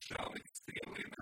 shall we see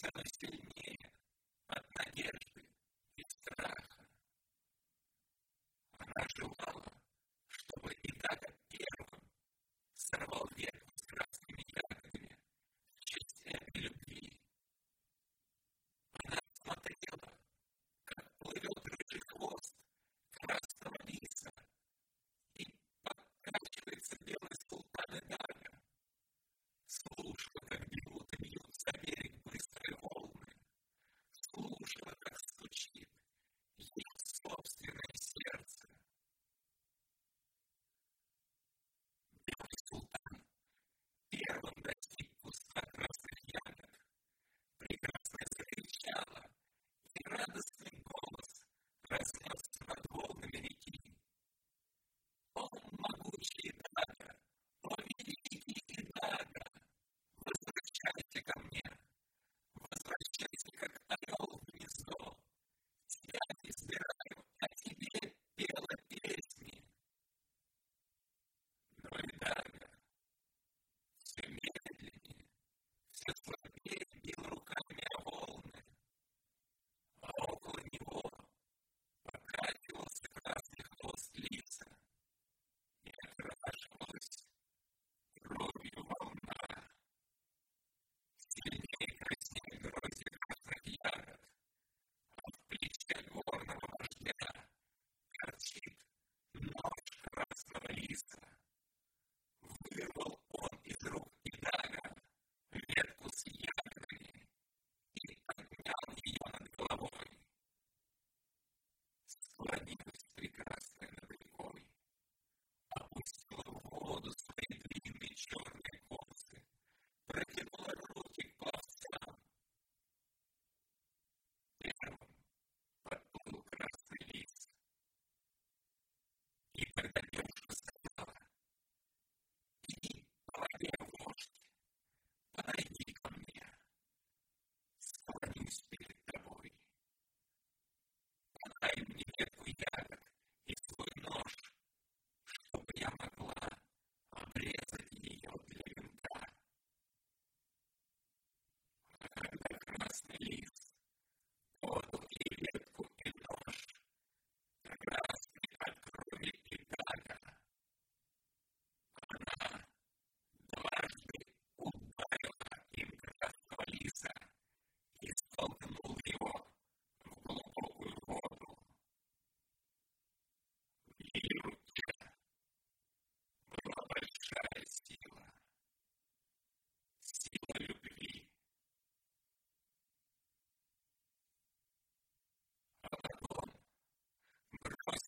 цены сильнее.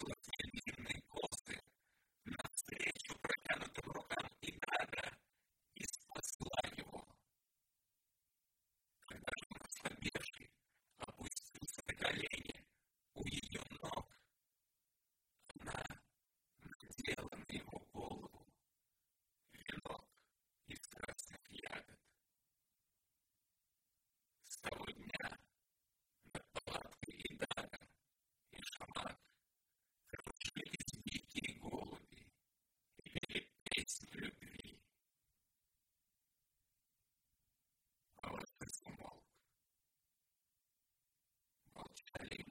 nicely. and